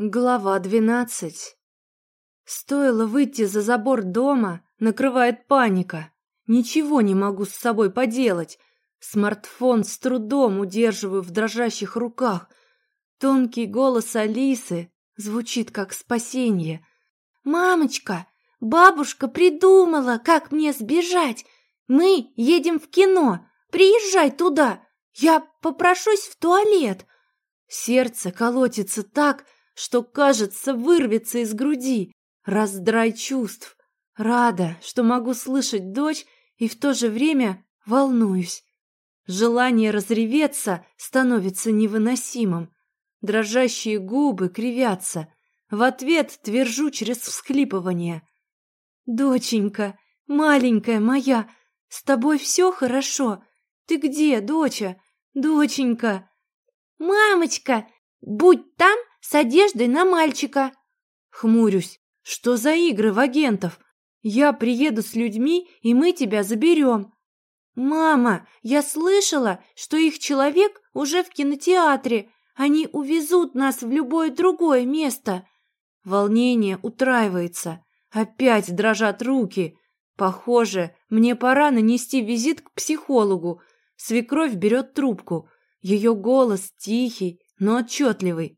Глава двенадцать. Стоило выйти за забор дома, накрывает паника. Ничего не могу с собой поделать. Смартфон с трудом удерживаю в дрожащих руках. Тонкий голос Алисы звучит как спасение. «Мамочка, бабушка придумала, как мне сбежать. Мы едем в кино. Приезжай туда. Я попрошусь в туалет». Сердце колотится так, что, кажется, вырвется из груди. Раздрай чувств. Рада, что могу слышать дочь и в то же время волнуюсь. Желание разреветься становится невыносимым. Дрожащие губы кривятся. В ответ твержу через всхлипывание. «Доченька, маленькая моя, с тобой все хорошо? Ты где, доча? Доченька?» «Мамочка, будь там с одеждой на мальчика. Хмурюсь. Что за игры в агентов? Я приеду с людьми, и мы тебя заберем. Мама, я слышала, что их человек уже в кинотеатре. Они увезут нас в любое другое место. Волнение утраивается. Опять дрожат руки. Похоже, мне пора нанести визит к психологу. Свекровь берет трубку. Ее голос тихий, но отчетливый.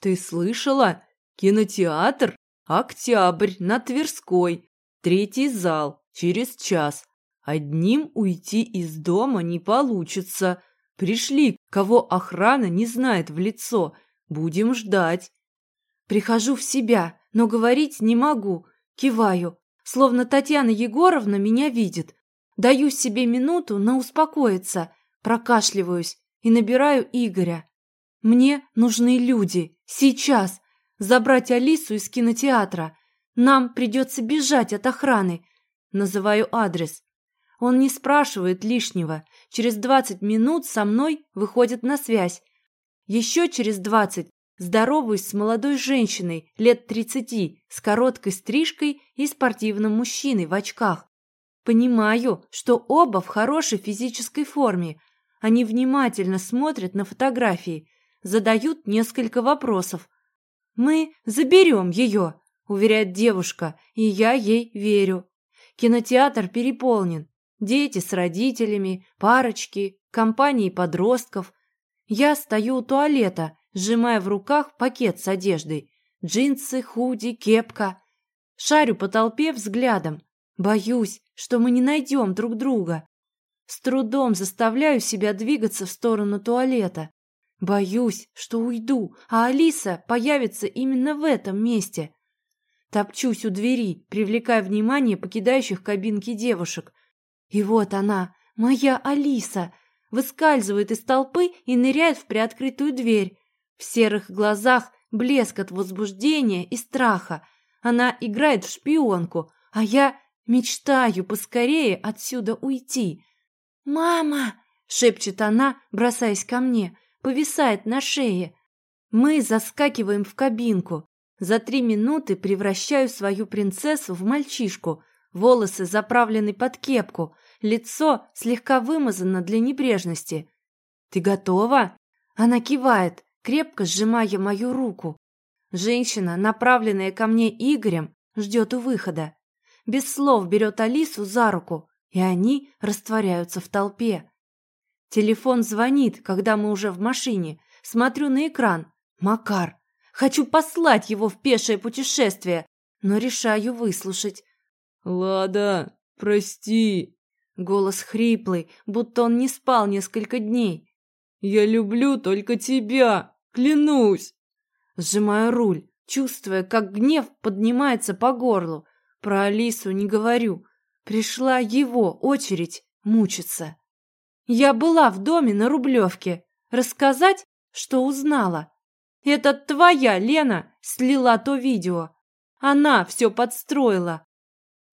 «Ты слышала? Кинотеатр? Октябрь, на Тверской. Третий зал, через час. Одним уйти из дома не получится. Пришли, кого охрана не знает в лицо. Будем ждать». Прихожу в себя, но говорить не могу. Киваю, словно Татьяна Егоровна меня видит. Даю себе минуту на успокоиться, прокашливаюсь и набираю Игоря. Мне нужны люди. Сейчас. Забрать Алису из кинотеатра. Нам придется бежать от охраны. Называю адрес. Он не спрашивает лишнего. Через двадцать минут со мной выходит на связь. Еще через двадцать здороваюсь с молодой женщиной лет тридцати с короткой стрижкой и спортивным мужчиной в очках. Понимаю, что оба в хорошей физической форме. Они внимательно смотрят на фотографии, задают несколько вопросов. «Мы заберем ее», — уверяет девушка, и я ей верю. Кинотеатр переполнен. Дети с родителями, парочки, компании подростков. Я стою у туалета, сжимая в руках пакет с одеждой. Джинсы, худи, кепка. Шарю по толпе взглядом. Боюсь, что мы не найдем друг друга. С трудом заставляю себя двигаться в сторону туалета. Боюсь, что уйду, а Алиса появится именно в этом месте. Топчусь у двери, привлекая внимание покидающих кабинки девушек. И вот она, моя Алиса, выскальзывает из толпы и ныряет в приоткрытую дверь. В серых глазах блеск от возбуждения и страха. Она играет в шпионку, а я мечтаю поскорее отсюда уйти. «Мама!» — шепчет она, бросаясь ко мне — повисает на шее. Мы заскакиваем в кабинку. За три минуты превращаю свою принцессу в мальчишку. Волосы заправлены под кепку, лицо слегка вымазано для небрежности. «Ты готова?» Она кивает, крепко сжимая мою руку. Женщина, направленная ко мне Игорем, ждет у выхода. Без слов берет Алису за руку, и они растворяются в толпе. Телефон звонит, когда мы уже в машине. Смотрю на экран. Макар. Хочу послать его в пешее путешествие, но решаю выслушать. «Лада, прости». Голос хриплый, будто он не спал несколько дней. «Я люблю только тебя, клянусь!» Сжимаю руль, чувствуя, как гнев поднимается по горлу. Про Алису не говорю. Пришла его очередь мучиться. Я была в доме на Рублевке. Рассказать, что узнала. Это твоя Лена слила то видео. Она все подстроила.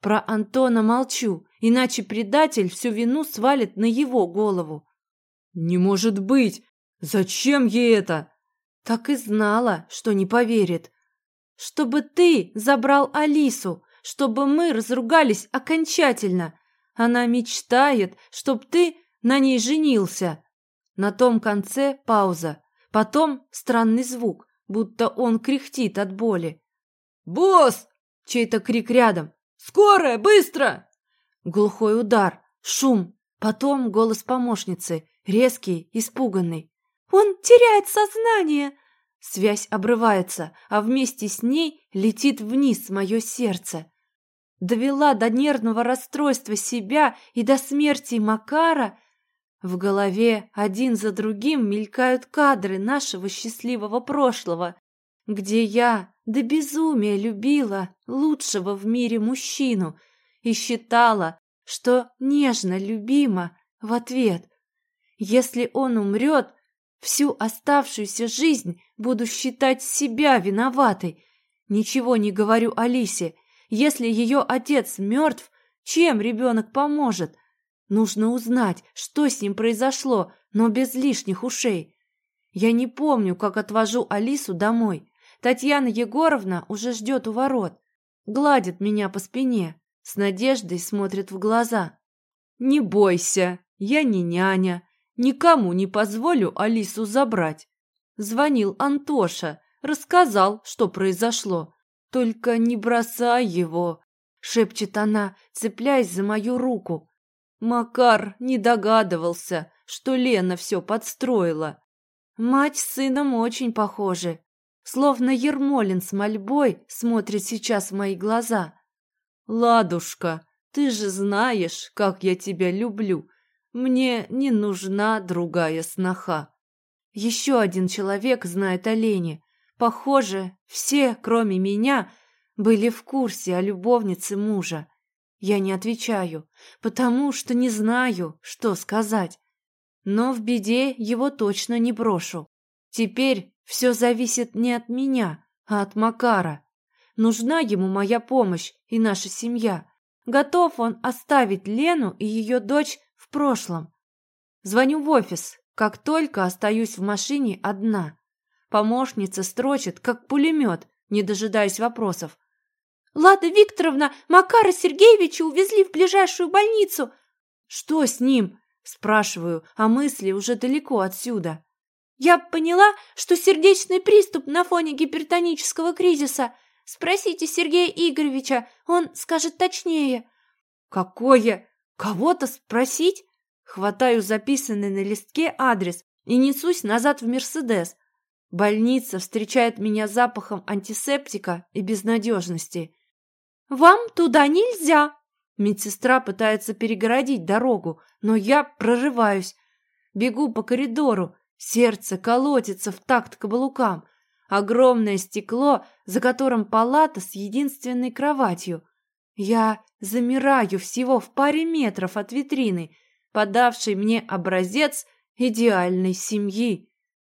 Про Антона молчу, иначе предатель всю вину свалит на его голову. Не может быть! Зачем ей это? Так и знала, что не поверит. Чтобы ты забрал Алису, чтобы мы разругались окончательно. Она мечтает, чтоб ты на ней женился. На том конце пауза, потом странный звук, будто он кряхтит от боли. «Босс!» — чей-то крик рядом. «Скорая, быстро!» Глухой удар, шум, потом голос помощницы, резкий, испуганный. «Он теряет сознание!» Связь обрывается, а вместе с ней летит вниз мое сердце. Довела до нервного расстройства себя и до смерти Макара. В голове один за другим мелькают кадры нашего счастливого прошлого, где я до безумия любила лучшего в мире мужчину и считала, что нежно любима в ответ. Если он умрет, всю оставшуюся жизнь буду считать себя виноватой. Ничего не говорю Алисе. Если ее отец мертв, чем ребенок поможет? Нужно узнать, что с ним произошло, но без лишних ушей. Я не помню, как отвожу Алису домой. Татьяна Егоровна уже ждет у ворот. Гладит меня по спине, с надеждой смотрит в глаза. «Не бойся, я не няня, никому не позволю Алису забрать». Звонил Антоша, рассказал, что произошло. «Только не бросай его», — шепчет она, цепляясь за мою руку. Макар не догадывался, что Лена все подстроила. Мать с сыном очень похожи. Словно Ермолин с мольбой смотрит сейчас в мои глаза. «Ладушка, ты же знаешь, как я тебя люблю. Мне не нужна другая сноха». Еще один человек знает о Лене. Похоже, все, кроме меня, были в курсе о любовнице мужа. Я не отвечаю, потому что не знаю, что сказать. Но в беде его точно не брошу. Теперь все зависит не от меня, а от Макара. Нужна ему моя помощь и наша семья. Готов он оставить Лену и ее дочь в прошлом. Звоню в офис, как только остаюсь в машине одна. Помощница строчит, как пулемет, не дожидаясь вопросов. «Лада Викторовна, Макара Сергеевича увезли в ближайшую больницу!» «Что с ним?» – спрашиваю, а мысли уже далеко отсюда. Я поняла, что сердечный приступ на фоне гипертонического кризиса. Спросите Сергея Игоревича, он скажет точнее. Какое? Кого-то спросить? Хватаю записанный на листке адрес и несусь назад в Мерседес. Больница встречает меня запахом антисептика и безнадежности. «Вам туда нельзя!» Медсестра пытается перегородить дорогу, но я прорываюсь. Бегу по коридору, Сердце колотится в такт каблукам. Огромное стекло, за которым палата с единственной кроватью. Я замираю всего в паре метров от витрины, подавшей мне образец идеальной семьи.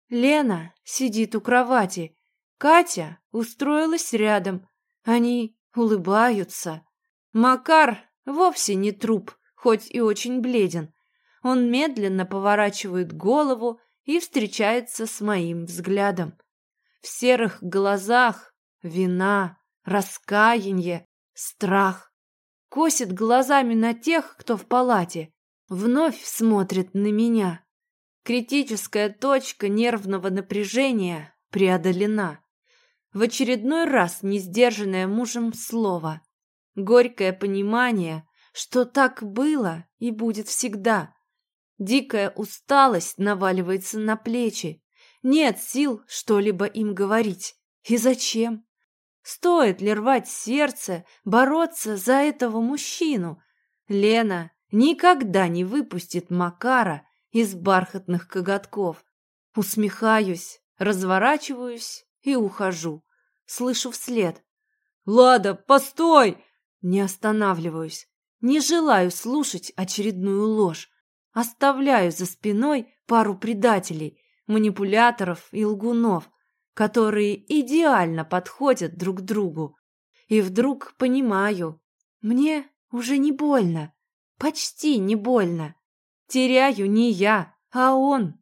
Лена сидит у кровати. Катя устроилась рядом. Они улыбаются. Макар вовсе не труп, хоть и очень бледен. Он медленно поворачивает голову и встречается с моим взглядом. В серых глазах вина, раскаяние, страх. Косит глазами на тех, кто в палате. Вновь смотрит на меня. Критическая точка нервного напряжения преодолена. В очередной раз не сдержанное мужем слово. Горькое понимание, что так было и будет всегда. Дикая усталость наваливается на плечи. Нет сил что-либо им говорить. И зачем? Стоит ли рвать сердце, бороться за этого мужчину? Лена никогда не выпустит Макара из бархатных коготков. Усмехаюсь, разворачиваюсь и ухожу. Слышу вслед. «Лада, постой!» Не останавливаюсь. Не желаю слушать очередную ложь. Оставляю за спиной пару предателей, манипуляторов и лгунов, которые идеально подходят друг другу. И вдруг понимаю, мне уже не больно, почти не больно. Теряю не я, а он.